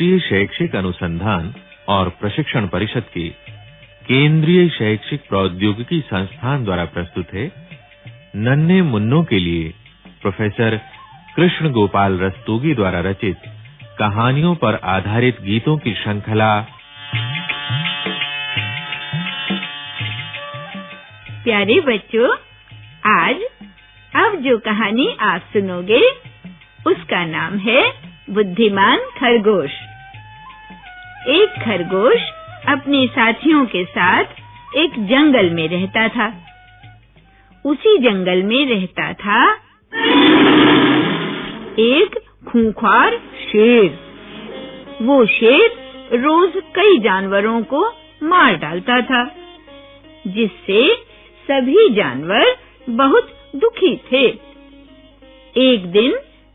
राष्ट्रीय शैक्षिक अनुसंधान और प्रशिक्षण परिषद के केंद्रीय शैक्षिक प्रौद्योगिकी संस्थान द्वारा प्रस्तुत है। नन्हे मुन्नों के लिए प्रोफेसर कृष्ण गोपाल रस्तोगी द्वारा रचित कहानियों पर आधारित गीतों की श्रृंखला। प्यारे बच्चों, आज अब जो कहानी आप सुनोगे, उसका नाम है बुद्धिमान खरगोश। एक खरगोश अपने साथियों के साथ एक जंगल में रहता था। उसी जंगल में रहता था एक खूंखार शेर। वो शेर रोज कई जानवरों को मार डालता था, जिससे सभी जानवर बहुत दुखी थे। एक दिन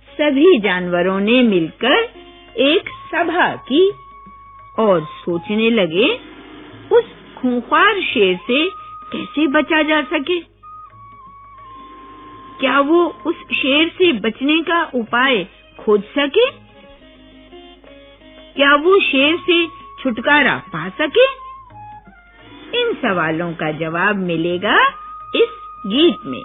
सभी जानवरों ने मिलकर एक सभा की। और सोचने लगे, उस खूंखार शेर से कैसे बचा जा सके? क्या वो उस शेर से बचने का उपाय खोज सके? क्या वो शेर से छुटकारा पा सके? इन सवालों का जवाब मिलेगा इस गीत में।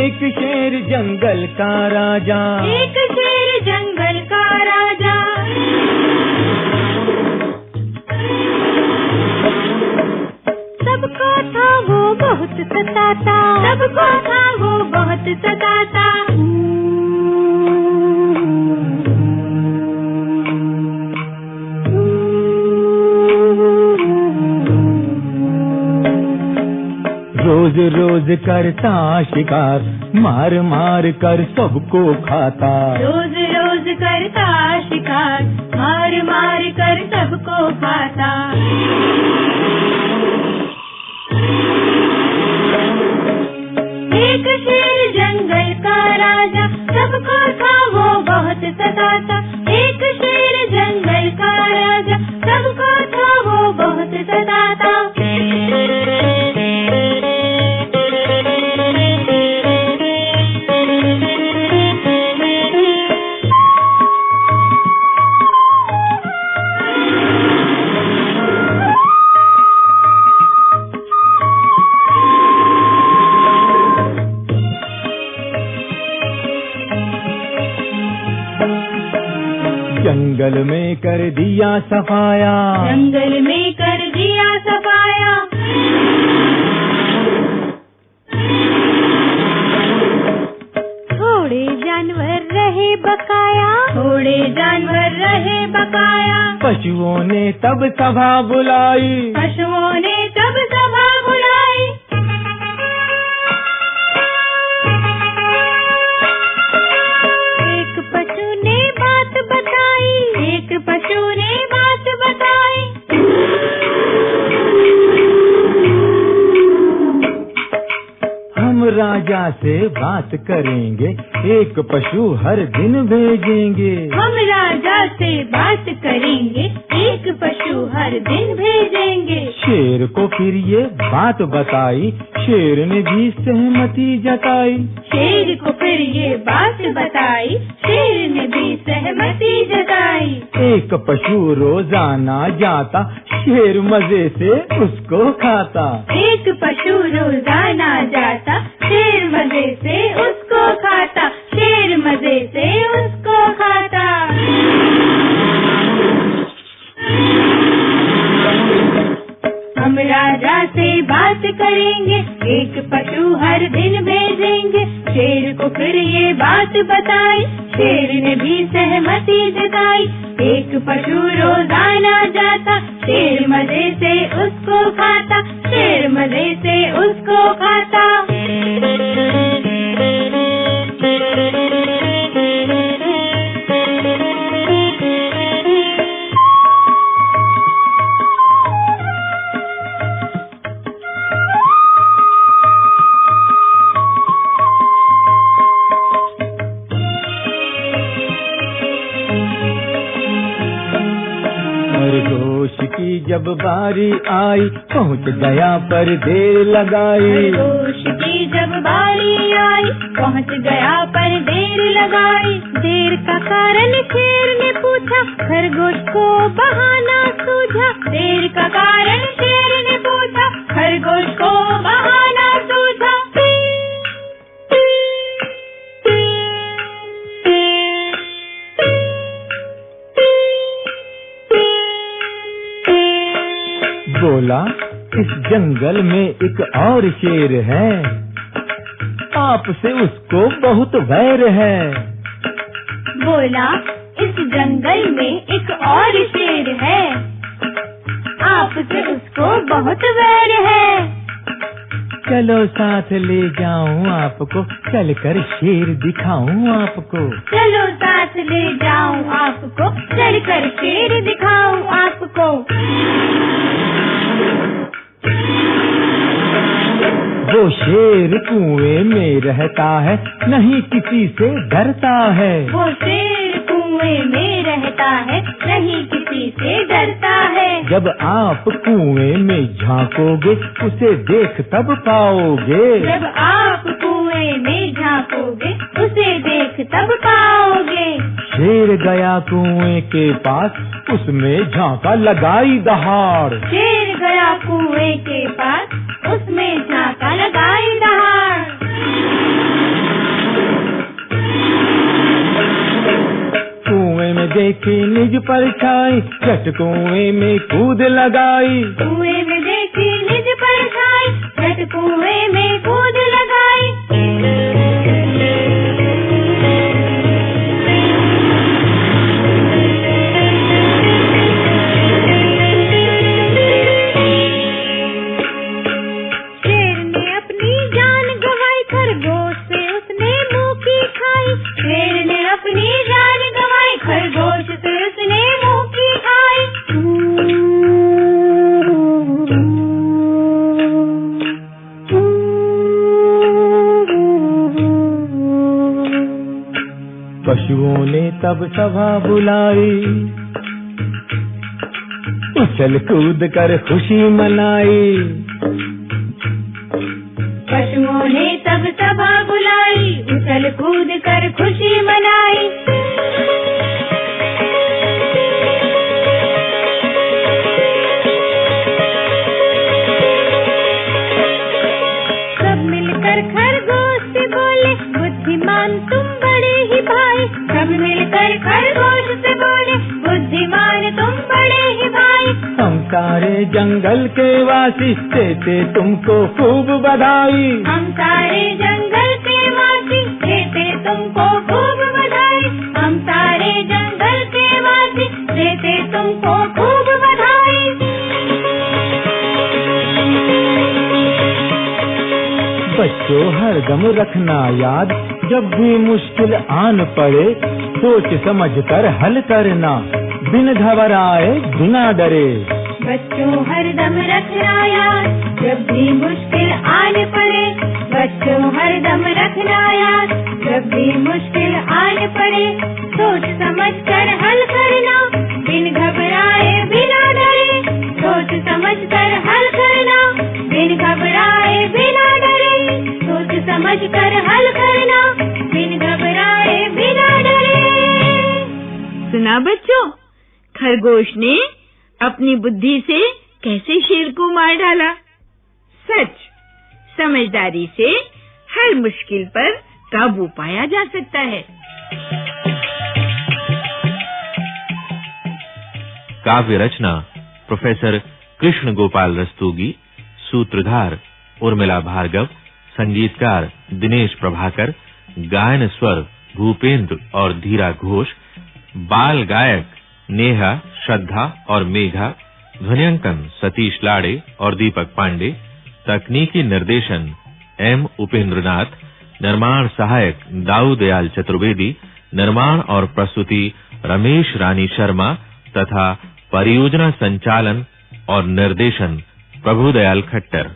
एक शेर जंगल का राजा। एक शेर जंगल का राजा। सबको था वो बहुत सताता। सबको था वो बहुत सताता। रोज रोज करता शिकार, मार मार कर सबको खाता। रोज रोज करता शिकार, मार मार कर सबको खाता। एक शेर जंगल का राजा, सबको था वो बहुत सताता। कर दिया सफाया। जंगल में कर दिया सफाया। थोड़े जानवर रहे बकाया। थोड़े जानवर रहे बकाया। पशुओं ने तब सभा बुलाई। पशुओं ने तब से बात करेंगे एक पशु हर दिन भेजेंगे। हम राजा से बात करेंगे एक पशु हर दिन भेजेंगे। शेर को फिर ये बात बताई शेर ने भी सहमति जताई। शेर को फिर ये बात बताई शेर ने भी सहमति जताई। एक पशु रोज़ाना जाता शेर मज़े से उसको खाता। एक पशु रोज़ाना जाता हम राजा से बात करेंगे, एक पशु हर दिन भेजेंगे। शेर को फिर ये बात बताई, शेर ने भी सहमति जताई। एक पशु रोज़ाना जाता, शेर मज़े से उसको खाता, शेर मज़े से उसको जब बारी आई पहुँच गया पर देर लगाई। खरगोश की जब बारी आई पहुँच गया पर देर लगाई। देर का कारण शेर ने पूछा, खरगोश को बहाना सूझा। देर का कारण शेर इस जंगल में एक और शेर है। आपसे उसको बहुत वैर है। बोला इस जंगल में एक और शेर है। आपसे उसको बहुत वैर है। चलो साथ ले जाऊँ आपको चलकर शेर दिखाऊँ आपको। चलो साथ ले जाऊँ आपको चलकर शेर दिखाऊँ आपको। वो शेर कुएँ में रहता है नहीं किसी से डरता है। वो शेर कुएँ में रहता है नहीं किसी से डरता है। जब आप कुएँ में झांकोगे उसे देख तब पाओगे। जब आप कुएँ में झांकोगे उसे देख तब पाओगे। शेर गया कुएँ के पास उसमें झांका लगाई दहाड़। शेर गया कुएँ के पास उसमें झांका देखी निज परछाई झट कुएँ में कूद लगाई। कुएँ में देखी निज परछाई झट कुएँ तब सभा बुलाई। उछल कूद कर खुशी मनाई। पशुओं ने तब सभा बुलाई। उछल कूद कर खुशी सारे जंगल के वासी देते तुमको खूब बधाई। हम सारे जंगल के वासी देते तुमको खूब बधाई। हम सारे जंगल के वासी देते तुमको खूब बधाई। बच्चों हरदम रखना याद जब भी मुश्किल आन पड़े सोच समझ कर हल करना। बिन घबराए बिना डरे। बच्चों हरदम रखना याद जब भी मुश्किल आने पड़े, बच्चों हरदम रखना याद जब भी मुश्किल आने पड़े, सोच समझ कर हल करना, बिन घबराए बिना डरे, सोच समझ कर हल करना, बिन घबराए बिना डरे, सोच समझ कर हल करना, बिन घबराए बिना डरे। सुना बच्चों, खरगोश ने अपनी बुद्धि से कैसे शेर को मार डाला? सच, समझदारी से हर मुश्किल पर काबू पाया जा सकता है। काव्य रचना प्रोफेसर कृष्ण गोपाल रस्तोगी, सूत्रधार उर्मिला भार्गव, संगीतकार दिनेश प्रभाकर, गायन स्वर भूपेंद्र और धीरा घोष, बाल गायक नेहा, श्रद्धा और मेघा, ध्वनियांकन सतीश लाड़े और दीपक पांडे, तकनीकी निर्देशन एम उपेंद्रनाथ, निर्माण सहायक दाऊ दयाल चतुर्वेदी, निर्माण और प्रस्तुति रमेश रानी शर्मा तथा परियोजना संचालन और निर्देशन प्रभुदयाल खट्टर।